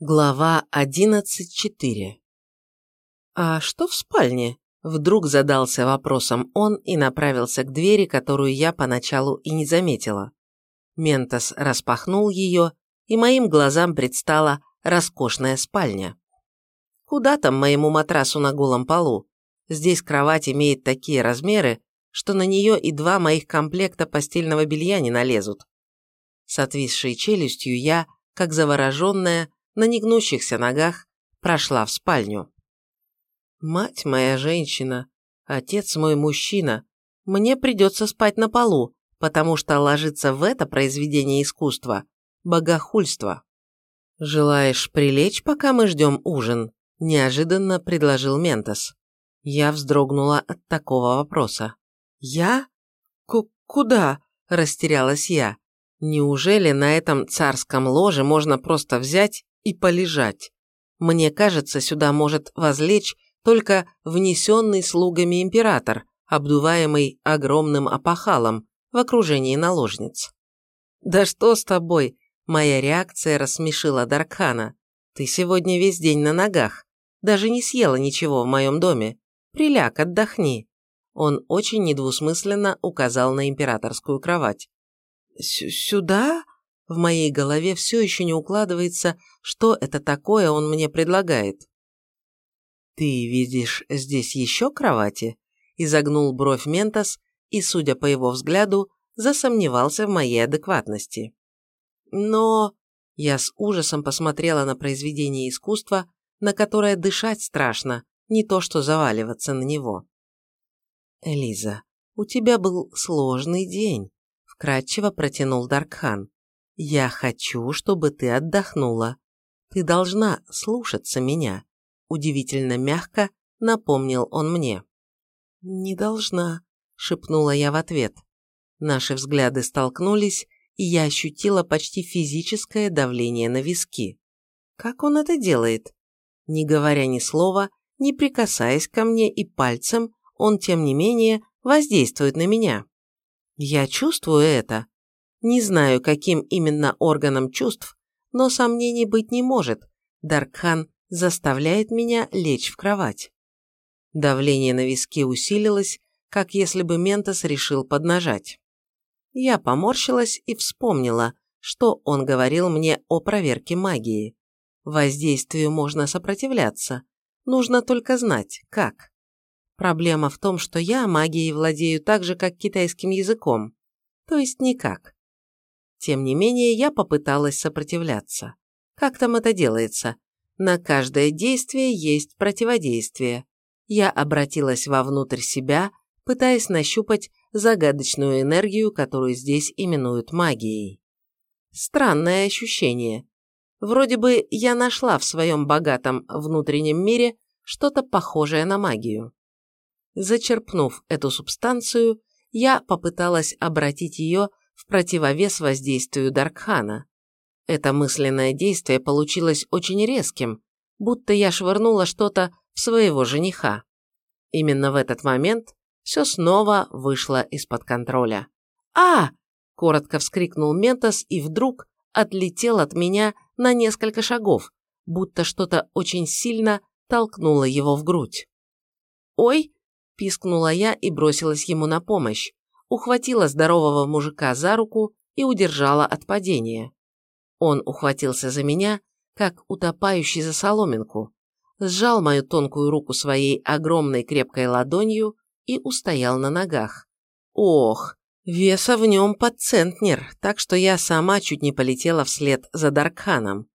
Глава 11.4 «А что в спальне?» Вдруг задался вопросом он и направился к двери, которую я поначалу и не заметила. Ментос распахнул ее, и моим глазам предстала роскошная спальня. Куда там моему матрасу на голом полу? Здесь кровать имеет такие размеры, что на нее и два моих комплекта постельного белья не налезут. С отвисшей челюстью я, как завороженная, на негнущихся ногах прошла в спальню. «Мать моя женщина, отец мой мужчина, мне придется спать на полу, потому что ложиться в это произведение искусства – богохульство». «Желаешь прилечь, пока мы ждем ужин?» – неожиданно предложил Ментос. Я вздрогнула от такого вопроса. «Я? К куда?» – растерялась я. «Неужели на этом царском ложе можно просто взять и полежать. Мне кажется, сюда может возлечь только внесенный слугами император, обдуваемый огромным опахалом в окружении наложниц. «Да что с тобой?» Моя реакция рассмешила Даркхана. «Ты сегодня весь день на ногах. Даже не съела ничего в моем доме. Приляг, отдохни». Он очень недвусмысленно указал на императорскую кровать. «Сюда?» В моей голове все еще не укладывается, что это такое он мне предлагает. «Ты видишь здесь еще кровати?» изогнул бровь Ментос и, судя по его взгляду, засомневался в моей адекватности. Но я с ужасом посмотрела на произведение искусства, на которое дышать страшно, не то что заваливаться на него. «Элиза, у тебя был сложный день», — вкратчиво протянул Даркхан. «Я хочу, чтобы ты отдохнула. Ты должна слушаться меня», – удивительно мягко напомнил он мне. «Не должна», – шепнула я в ответ. Наши взгляды столкнулись, и я ощутила почти физическое давление на виски. Как он это делает? Не говоря ни слова, не прикасаясь ко мне и пальцем, он, тем не менее, воздействует на меня. Я чувствую это, не знаю, каким именно органом чувств, но сомнений быть не может. Даркхан заставляет меня лечь в кровать. Давление на виски усилилось, как если бы Ментос решил поднажать. Я поморщилась и вспомнила, что он говорил мне о проверке магии. Воздействию можно сопротивляться, нужно только знать, как. Проблема в том, что я магией владею так же, как китайским языком, то есть никак. Тем не менее, я попыталась сопротивляться. Как там это делается? На каждое действие есть противодействие. Я обратилась вовнутрь себя, пытаясь нащупать загадочную энергию, которую здесь именуют магией. Странное ощущение. Вроде бы я нашла в своем богатом внутреннем мире что-то похожее на магию. Зачерпнув эту субстанцию, я попыталась обратить ее в противовес воздействию Даркхана. Это мысленное действие получилось очень резким, будто я швырнула что-то в своего жениха. Именно в этот момент все снова вышло из-под контроля. «А!» – коротко вскрикнул Ментос и вдруг отлетел от меня на несколько шагов, будто что-то очень сильно толкнуло его в грудь. «Ой!» – пискнула я и бросилась ему на помощь ухватила здорового мужика за руку и удержала от падения. Он ухватился за меня, как утопающий за соломинку, сжал мою тонкую руку своей огромной крепкой ладонью и устоял на ногах. Ох, веса в нем под центнер, так что я сама чуть не полетела вслед за Даркханом.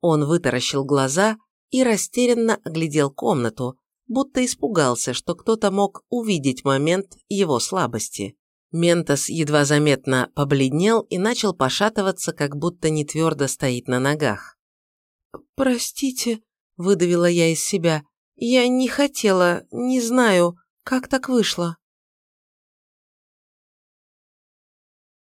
Он вытаращил глаза и растерянно оглядел комнату, будто испугался, что кто-то мог увидеть момент его слабости. Ментос едва заметно побледнел и начал пошатываться, как будто не твердо стоит на ногах. «Простите», – выдавила я из себя, – «я не хотела, не знаю, как так вышло».